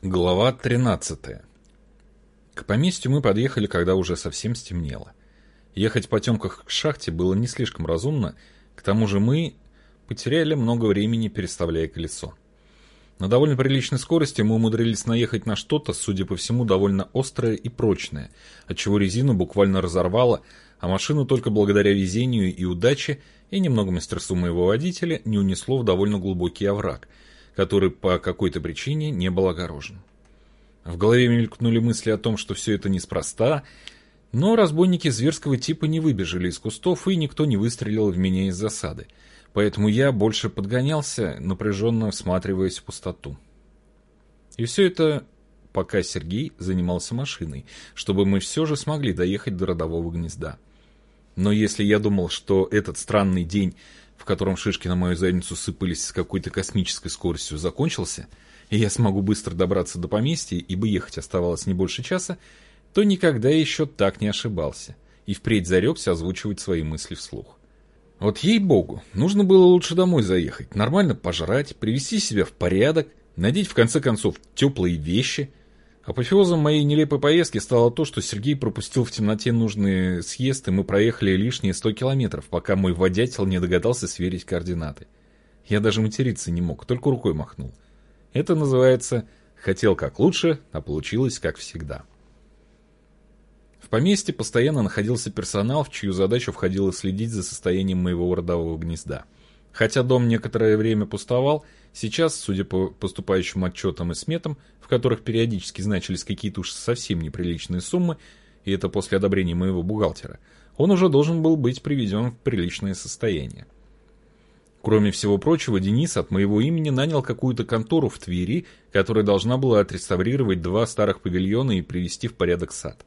Глава 13. К поместью мы подъехали, когда уже совсем стемнело. Ехать в потемках к шахте было не слишком разумно, к тому же мы потеряли много времени, переставляя колесо. На довольно приличной скорости мы умудрились наехать на что-то, судя по всему, довольно острое и прочное, отчего резину буквально разорвало, а машину только благодаря везению и удаче и немного мастерству моего водителя не унесло в довольно глубокий овраг – который по какой-то причине не был огорожен. В голове мелькнули мысли о том, что все это неспроста, но разбойники зверского типа не выбежали из кустов, и никто не выстрелил в меня из засады. Поэтому я больше подгонялся, напряженно всматриваясь в пустоту. И все это пока Сергей занимался машиной, чтобы мы все же смогли доехать до родового гнезда. Но если я думал, что этот странный день в котором шишки на мою задницу сыпались с какой-то космической скоростью, закончился, и я смогу быстро добраться до поместья, ибо ехать оставалось не больше часа, то никогда еще так не ошибался, и впредь зарекся озвучивать свои мысли вслух. Вот ей-богу, нужно было лучше домой заехать, нормально пожрать, привести себя в порядок, надеть в конце концов теплые вещи, Апофеозом моей нелепой поездки стало то, что Сергей пропустил в темноте нужный съезд, и мы проехали лишние 100 километров, пока мой водятел не догадался сверить координаты. Я даже материться не мог, только рукой махнул. Это называется «хотел как лучше, а получилось как всегда». В поместье постоянно находился персонал, в чью задачу входило следить за состоянием моего родового гнезда. Хотя дом некоторое время пустовал, Сейчас, судя по поступающим отчетам и сметам, в которых периодически значились какие-то уж совсем неприличные суммы, и это после одобрения моего бухгалтера, он уже должен был быть приведен в приличное состояние. Кроме всего прочего, Денис от моего имени нанял какую-то контору в Твери, которая должна была отреставрировать два старых павильона и привести в порядок сад.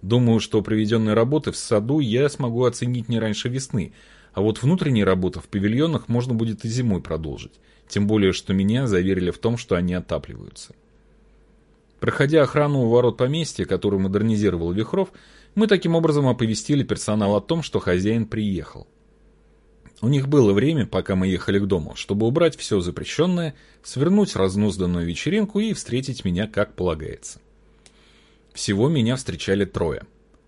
Думаю, что проведенные работы в саду я смогу оценить не раньше весны, а вот внутренние работы в павильонах можно будет и зимой продолжить. Тем более, что меня заверили в том, что они отапливаются. Проходя охрану у ворот поместья, которую модернизировал Вихров, мы таким образом оповестили персонал о том, что хозяин приехал. У них было время, пока мы ехали к дому, чтобы убрать все запрещенное, свернуть разнузданную вечеринку и встретить меня как полагается. Всего меня встречали трое.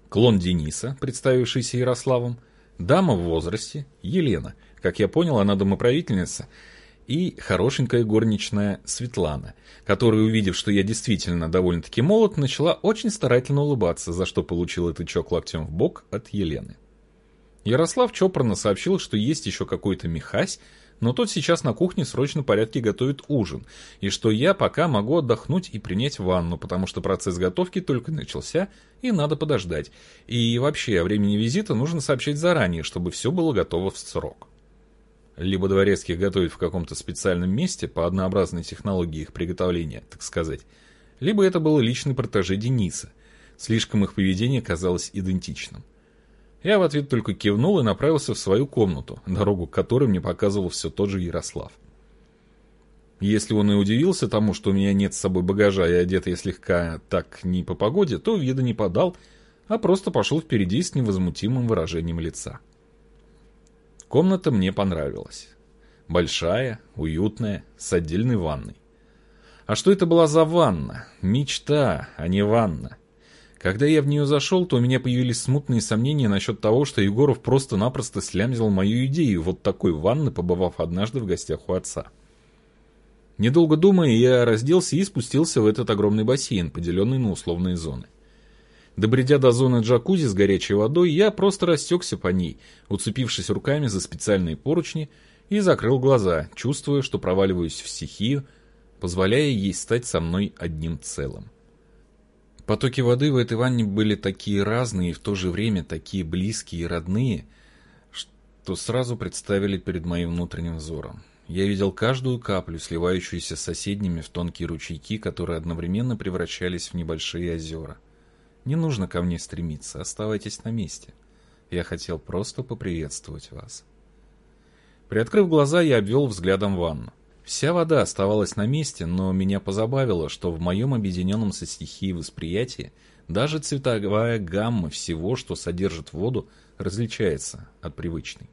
Клон Дениса, представившийся Ярославом, дама в возрасте, Елена, как я понял, она домоправительница – и хорошенькая горничная Светлана, которая, увидев, что я действительно довольно-таки молод, начала очень старательно улыбаться, за что получила тычок локтем в бок от Елены. Ярослав чопорно сообщил, что есть еще какой-то Михась, но тот сейчас на кухне в срочном порядке готовит ужин, и что я пока могу отдохнуть и принять ванну, потому что процесс готовки только начался, и надо подождать. И вообще, о времени визита нужно сообщать заранее, чтобы все было готово в срок. Либо дворецких готовят в каком-то специальном месте по однообразной технологии их приготовления, так сказать, либо это было личный протеже Дениса. Слишком их поведение казалось идентичным. Я в ответ только кивнул и направился в свою комнату, дорогу к которой мне показывал все тот же Ярослав. Если он и удивился тому, что у меня нет с собой багажа и одет я слегка так не по погоде, то вида не подал, а просто пошел впереди с невозмутимым выражением лица. Комната мне понравилась. Большая, уютная, с отдельной ванной. А что это была за ванна? Мечта, а не ванна. Когда я в нее зашел, то у меня появились смутные сомнения насчет того, что Егоров просто-напросто слямзил мою идею вот такой ванны, побывав однажды в гостях у отца. Недолго думая, я разделся и спустился в этот огромный бассейн, поделенный на условные зоны. Добредя до зоны джакузи с горячей водой, я просто растекся по ней, уцепившись руками за специальные поручни, и закрыл глаза, чувствуя, что проваливаюсь в стихию, позволяя ей стать со мной одним целым. Потоки воды в этой ванне были такие разные и в то же время такие близкие и родные, что сразу представили перед моим внутренним взором. Я видел каждую каплю, сливающуюся с соседними в тонкие ручейки, которые одновременно превращались в небольшие озера. Не нужно ко мне стремиться, оставайтесь на месте. Я хотел просто поприветствовать вас. Приоткрыв глаза, я обвел взглядом ванну. Вся вода оставалась на месте, но меня позабавило, что в моем объединенном со стихией восприятии даже цветовая гамма всего, что содержит воду, различается от привычной.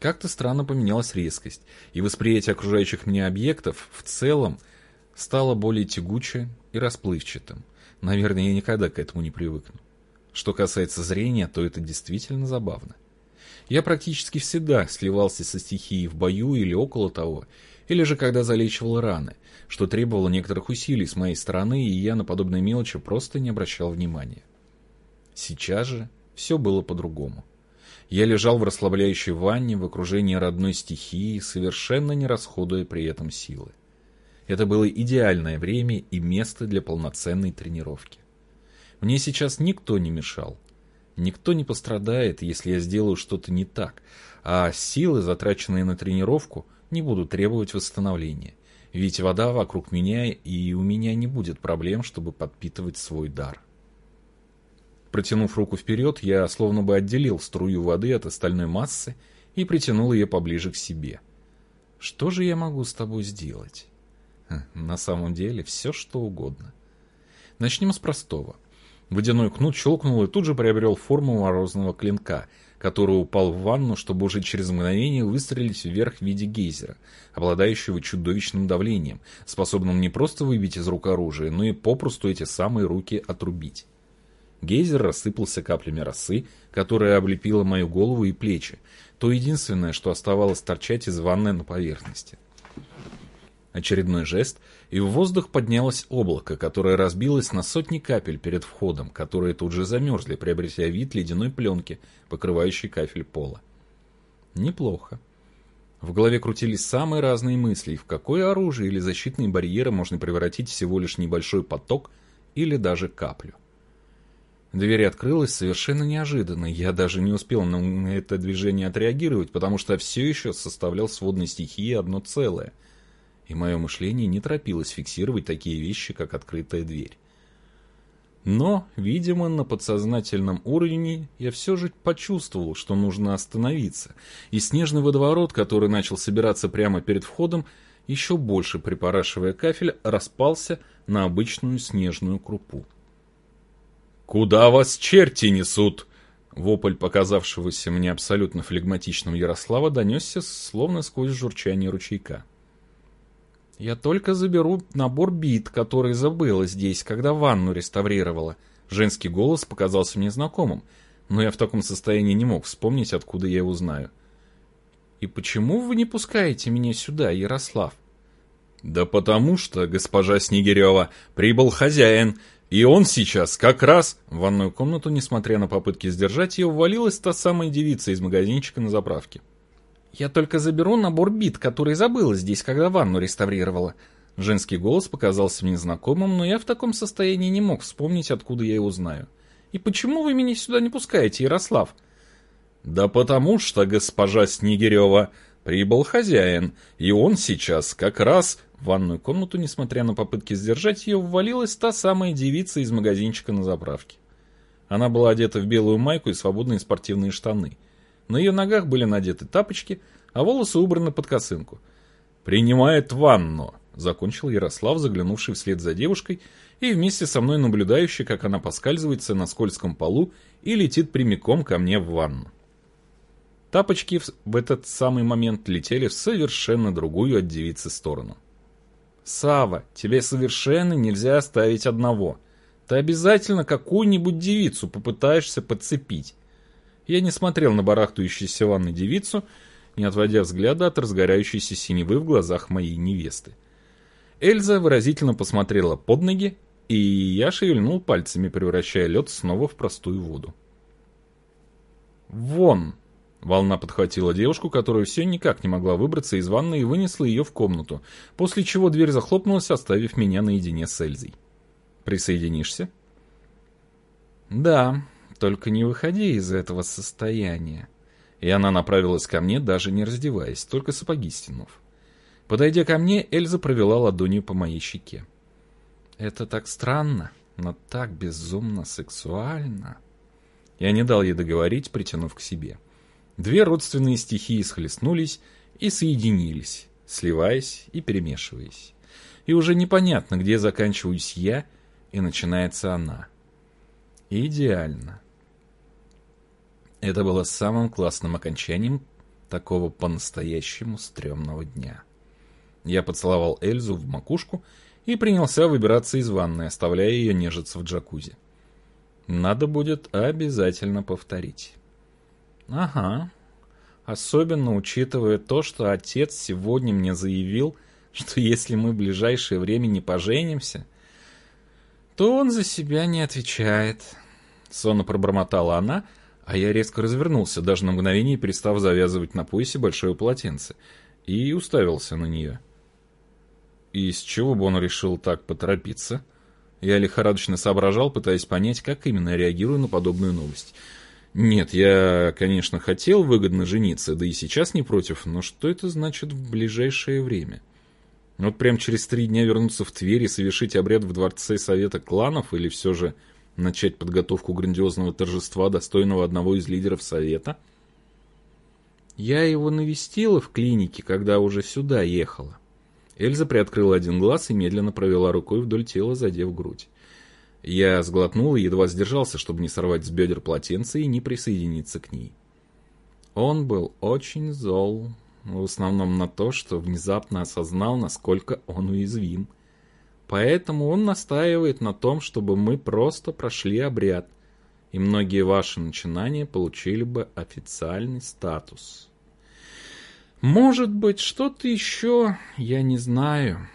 Как-то странно поменялась резкость, и восприятие окружающих меня объектов в целом стало более тягуче и расплывчатым. Наверное, я никогда к этому не привыкну. Что касается зрения, то это действительно забавно. Я практически всегда сливался со стихией в бою или около того, или же когда залечивал раны, что требовало некоторых усилий с моей стороны, и я на подобные мелочи просто не обращал внимания. Сейчас же все было по-другому. Я лежал в расслабляющей ванне в окружении родной стихии, совершенно не расходуя при этом силы. Это было идеальное время и место для полноценной тренировки. Мне сейчас никто не мешал. Никто не пострадает, если я сделаю что-то не так, а силы, затраченные на тренировку, не будут требовать восстановления. Ведь вода вокруг меня, и у меня не будет проблем, чтобы подпитывать свой дар. Протянув руку вперед, я словно бы отделил струю воды от остальной массы и притянул ее поближе к себе. Что же я могу с тобой сделать? Хм, на самом деле, все что угодно. Начнем с простого. Водяной кнут щелкнул и тут же приобрел форму морозного клинка, который упал в ванну, чтобы уже через мгновение выстрелить вверх в виде гейзера, обладающего чудовищным давлением, способным не просто выбить из рук оружие, но и попросту эти самые руки отрубить. Гейзер рассыпался каплями росы, которая облепила мою голову и плечи, то единственное, что оставалось торчать из ванны на поверхности. Очередной жест, и в воздух поднялось облако, которое разбилось на сотни капель перед входом, которые тут же замерзли, приобретя вид ледяной пленки, покрывающей кафель пола. Неплохо. В голове крутились самые разные мысли, в какое оружие или защитные барьеры можно превратить всего лишь небольшой поток или даже каплю. Дверь открылась совершенно неожиданно. Я даже не успел на это движение отреагировать, потому что все еще составлял с водной стихии одно целое. И мое мышление не торопилось фиксировать такие вещи, как открытая дверь. Но, видимо, на подсознательном уровне я все же почувствовал, что нужно остановиться, и снежный водоворот, который начал собираться прямо перед входом, еще больше припорашивая кафель, распался на обычную снежную крупу. «Куда вас черти несут?» Вопль, показавшегося мне абсолютно флегматичным Ярослава, донесся словно сквозь журчание ручейка. «Я только заберу набор бит, который забыла здесь, когда ванну реставрировала». Женский голос показался мне знакомым, но я в таком состоянии не мог вспомнить, откуда я его знаю. «И почему вы не пускаете меня сюда, Ярослав?» «Да потому что, госпожа Снегирева, прибыл хозяин, и он сейчас как раз в ванную комнату, несмотря на попытки сдержать ее, ввалилась та самая девица из магазинчика на заправке. «Я только заберу набор бит, который забыла здесь, когда ванну реставрировала». Женский голос показался мне знакомым, но я в таком состоянии не мог вспомнить, откуда я его знаю. «И почему вы меня сюда не пускаете, Ярослав?» «Да потому что, госпожа Снегирева, прибыл хозяин, и он сейчас как раз в ванную комнату, несмотря на попытки сдержать ее, ввалилась та самая девица из магазинчика на заправке. Она была одета в белую майку и свободные спортивные штаны. На ее ногах были надеты тапочки, а волосы убраны под косынку. «Принимает ванну», — закончил Ярослав, заглянувший вслед за девушкой и вместе со мной наблюдающий, как она поскальзывается на скользком полу и летит прямиком ко мне в ванну. Тапочки в этот самый момент летели в совершенно другую от девицы сторону. Сава, тебе совершенно нельзя оставить одного. Ты обязательно какую-нибудь девицу попытаешься подцепить. Я не смотрел на барахтающуюся ванной девицу, не отводя взгляда от разгорающейся синевы в глазах моей невесты. Эльза выразительно посмотрела под ноги, и я шевельнул пальцами, превращая лед снова в простую воду. «Вон!» Волна подхватила девушку, которая все никак не могла выбраться из ванны и вынесла ее в комнату, после чего дверь захлопнулась, оставив меня наедине с Эльзой. «Присоединишься?» «Да, только не выходи из этого состояния». И она направилась ко мне, даже не раздеваясь, только сапоги стянув. Подойдя ко мне, Эльза провела ладонью по моей щеке. «Это так странно, но так безумно сексуально». Я не дал ей договорить, притянув к себе. Две родственные стихии схлестнулись и соединились, сливаясь и перемешиваясь. И уже непонятно, где заканчиваюсь я и начинается она. идеально. Это было самым классным окончанием такого по-настоящему стрёмного дня. Я поцеловал Эльзу в макушку и принялся выбираться из ванной, оставляя ее нежиться в джакузи. Надо будет обязательно повторить. Ага. Особенно учитывая то, что отец сегодня мне заявил, что если мы в ближайшее время не поженимся, то он за себя не отвечает. Сонно пробормотала она, а я резко развернулся, даже на мгновение перестав завязывать на поясе большое полотенце, и уставился на нее. И с чего бы он решил так поторопиться? Я лихорадочно соображал, пытаясь понять, как именно реагирую на подобную новость. Нет, я, конечно, хотел выгодно жениться, да и сейчас не против, но что это значит в ближайшее время? Вот прям через три дня вернуться в Тверь и совершить обряд в Дворце Совета Кланов или все же начать подготовку грандиозного торжества, достойного одного из лидеров Совета? Я его навестила в клинике, когда уже сюда ехала. Эльза приоткрыла один глаз и медленно провела рукой вдоль тела, задев грудь. Я сглотнул и едва сдержался, чтобы не сорвать с бедер полотенце и не присоединиться к ней. Он был очень зол, в основном на то, что внезапно осознал, насколько он уязвим. Поэтому он настаивает на том, чтобы мы просто прошли обряд, и многие ваши начинания получили бы официальный статус. Может быть, что-то еще, я не знаю.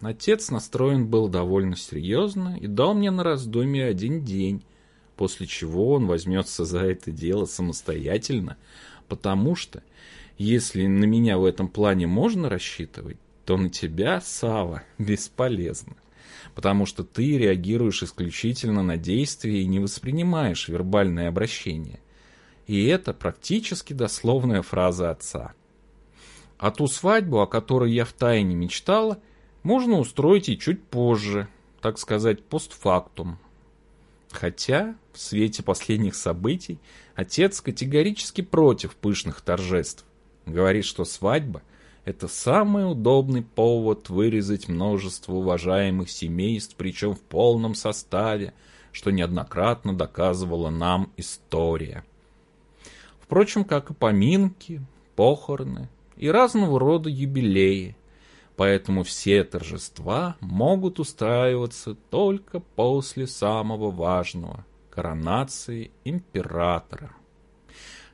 Отец настроен был довольно серьезно и дал мне на раздумье один день, после чего он возьмется за это дело самостоятельно, потому что если на меня в этом плане можно рассчитывать, то на тебя, Сава, бесполезно. Потому что ты реагируешь исключительно на действия и не воспринимаешь вербальное обращение. И это практически дословная фраза отца. А ту свадьбу, о которой я втайне мечтала, можно устроить и чуть позже, так сказать, постфактум. Хотя, в свете последних событий, отец категорически против пышных торжеств. Говорит, что свадьба – это самый удобный повод вырезать множество уважаемых семейств, причем в полном составе, что неоднократно доказывала нам история. Впрочем, как и поминки, похороны и разного рода юбилеи. Поэтому все торжества могут устраиваться только после самого важного – коронации императора.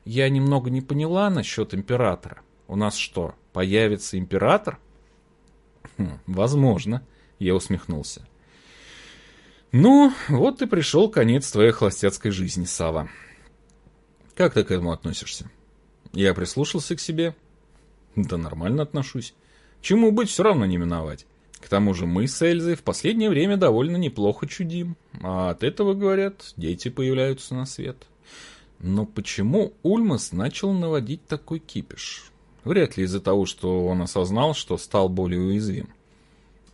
Я немного не поняла насчет императора. У нас что, появится император? Хм, возможно, я усмехнулся. Ну, вот и пришел конец твоей холостяцкой жизни, Сава. Как ты к этому относишься? Я прислушался к себе. Да нормально отношусь. Чему быть, все равно не миновать. К тому же мы с Эльзой в последнее время довольно неплохо чудим. А от этого, говорят, дети появляются на свет. Но почему Ульмас начал наводить такой кипиш? Вряд ли из-за того, что он осознал, что стал более уязвим.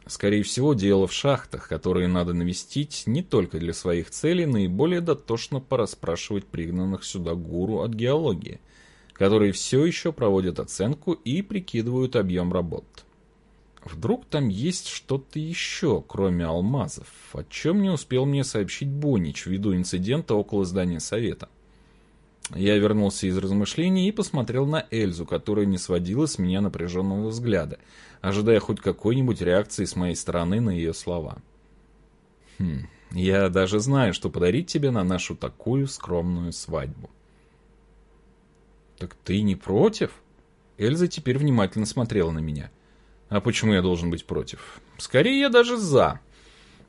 Скорее всего, дело в шахтах, которые надо навестить не только для своих целей, но и более дотошно порасспрашивать пригнанных сюда гуру от геологии, которые все еще проводят оценку и прикидывают объем работ. Вдруг там есть что-то еще, кроме алмазов, о чем не успел мне сообщить Бонич ввиду инцидента около здания совета. Я вернулся из размышлений и посмотрел на Эльзу, которая не сводила с меня напряженного взгляда, ожидая хоть какой-нибудь реакции с моей стороны на ее слова. «Хм, я даже знаю, что подарить тебе на нашу такую скромную свадьбу». «Так ты не против?» Эльза теперь внимательно смотрела на меня. «А почему я должен быть против?» «Скорее, я даже за».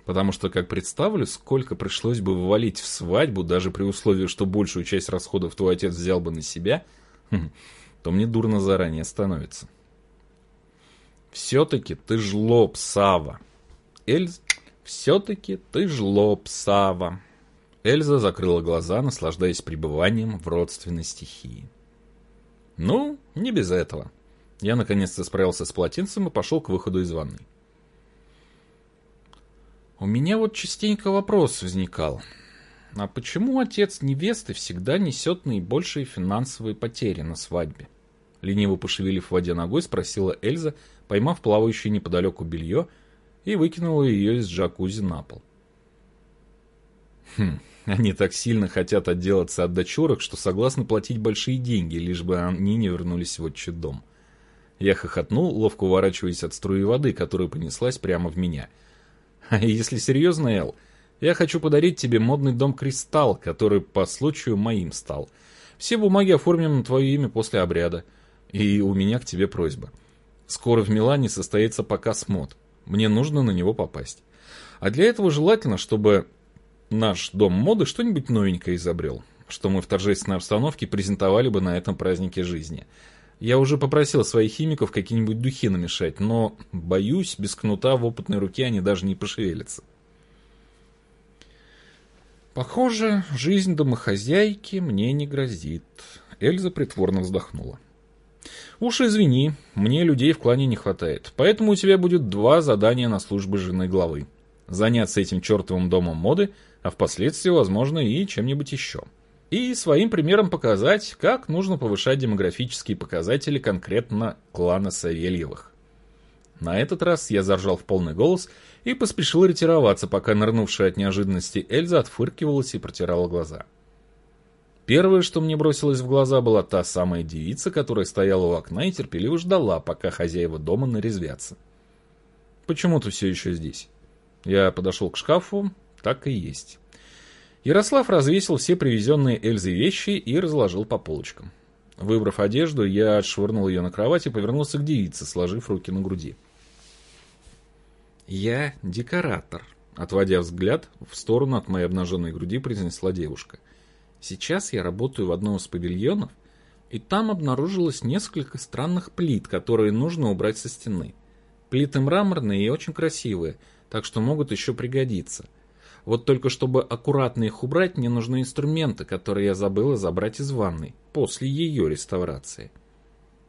Потому что, как представлю, сколько пришлось бы вывалить в свадьбу, даже при условии, что большую часть расходов твой отец взял бы на себя, хм, то мне дурно заранее становится. Все-таки ты жлоб, Сава. Эльза, все-таки ты жлоб, Сава. Эльза закрыла глаза, наслаждаясь пребыванием в родственной стихии. Ну, не без этого. Я наконец-то справился с полотенцем и пошел к выходу из ванной. У меня вот частенько вопрос возникал. А почему отец невесты всегда несет наибольшие финансовые потери на свадьбе? Лениво пошевелив в воде ногой, спросила Эльза, поймав плавающее неподалеку белье и выкинула ее из джакузи на пол. Хм, они так сильно хотят отделаться от дочурок, что согласны платить большие деньги, лишь бы они не вернулись в отчий дом. Я хохотнул, ловко уворачиваясь от струи воды, которая понеслась прямо в меня. Если серьезно, Эл, я хочу подарить тебе модный дом «Кристалл», который по случаю моим стал. Все бумаги оформим на твое имя после обряда. И у меня к тебе просьба. Скоро в Милане состоится показ мод. Мне нужно на него попасть. А для этого желательно, чтобы наш дом моды что-нибудь новенькое изобрел, что мы в торжественной обстановке презентовали бы на этом празднике жизни. Я уже попросил своих химиков какие-нибудь духи намешать, но, боюсь, без кнута в опытной руке они даже не пошевелятся. Похоже, жизнь домохозяйки мне не грозит. Эльза притворно вздохнула. Уж извини, мне людей в клане не хватает, поэтому у тебя будет два задания на службы жены главы. Заняться этим чертовым домом моды, а впоследствии, возможно, и чем-нибудь еще и своим примером показать, как нужно повышать демографические показатели конкретно клана Савельевых. На этот раз я заржал в полный голос и поспешил ретироваться, пока нырнувшая от неожиданности Эльза отфыркивалась и протирала глаза. Первое, что мне бросилось в глаза, была та самая девица, которая стояла у окна и терпеливо ждала, пока хозяева дома нарезвятся. Почему ты все еще здесь? Я подошел к шкафу, так и есть. Ярослав развесил все привезенные Эльзой вещи и разложил по полочкам. Выбрав одежду, я отшвырнул ее на кровать и повернулся к девице, сложив руки на груди. «Я декоратор», — отводя взгляд в сторону от моей обнаженной груди, произнесла девушка. «Сейчас я работаю в одном из павильонов, и там обнаружилось несколько странных плит, которые нужно убрать со стены. Плиты мраморные и очень красивые, так что могут еще пригодиться. Вот только чтобы аккуратно их убрать, мне нужны инструменты, которые я забыла забрать из ванной после ее реставрации.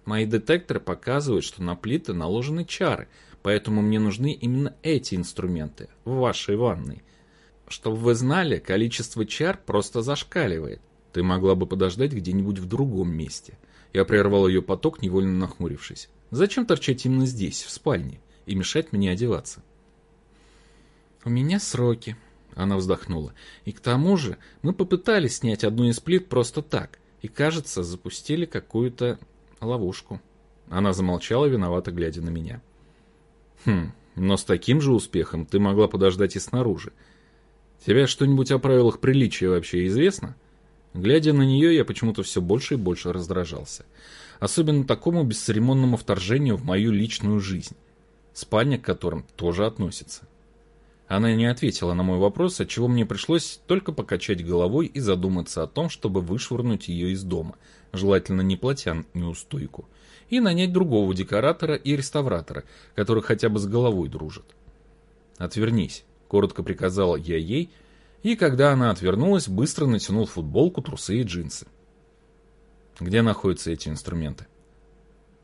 Мои детекторы показывают, что на плиты наложены чары, поэтому мне нужны именно эти инструменты в вашей ванной. Чтобы вы знали, количество чар просто зашкаливает. Ты могла бы подождать где-нибудь в другом месте. Я прервал ее поток, невольно нахмурившись. Зачем торчать именно здесь, в спальне, и мешать мне одеваться? У меня сроки, она вздохнула. И к тому же мы попытались снять одну из плит просто так. И, кажется, запустили какую-то ловушку. Она замолчала, виновато глядя на меня. Хм, но с таким же успехом ты могла подождать и снаружи. Тебе что-нибудь о правилах приличия вообще известно? Глядя на нее, я почему-то все больше и больше раздражался. Особенно такому бесцеремонному вторжению в мою личную жизнь, спальня к которым тоже относится. Она не ответила на мой вопрос, отчего мне пришлось только покачать головой и задуматься о том, чтобы вышвырнуть ее из дома, желательно не платя неустойку, и нанять другого декоратора и реставратора, который хотя бы с головой дружит. «Отвернись», — коротко приказал я ей, и когда она отвернулась, быстро натянул футболку, трусы и джинсы. «Где находятся эти инструменты?»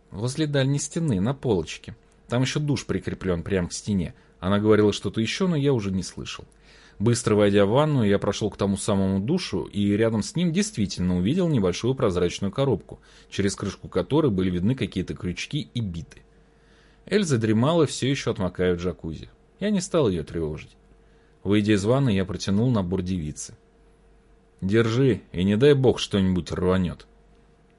«Возле дальней стены, на полочке. Там еще душ прикреплен прямо к стене, она говорила что-то еще, но я уже не слышал. Быстро войдя в ванную, я прошел к тому самому душу и рядом с ним действительно увидел небольшую прозрачную коробку, через крышку которой были видны какие-то крючки и биты. Эльза дремала, все еще отмокая в джакузи. Я не стал ее тревожить. Выйдя из ванны, я протянул набор девицы. «Держи, и не дай бог что-нибудь рванет».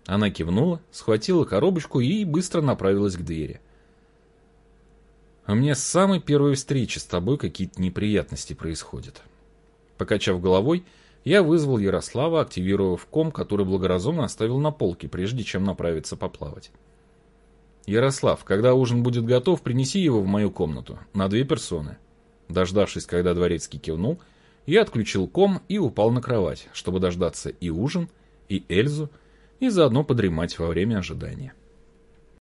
Она кивнула, схватила коробочку и быстро направилась к двери. А мне с самой первой встречи с тобой какие-то неприятности происходят. Покачав головой, я вызвал Ярослава, активировав ком, который благоразумно оставил на полке, прежде чем направиться поплавать. «Ярослав, когда ужин будет готов, принеси его в мою комнату, на две персоны». Дождавшись, когда дворецкий кивнул, я отключил ком и упал на кровать, чтобы дождаться и ужин, и Эльзу, и заодно подремать во время ожидания.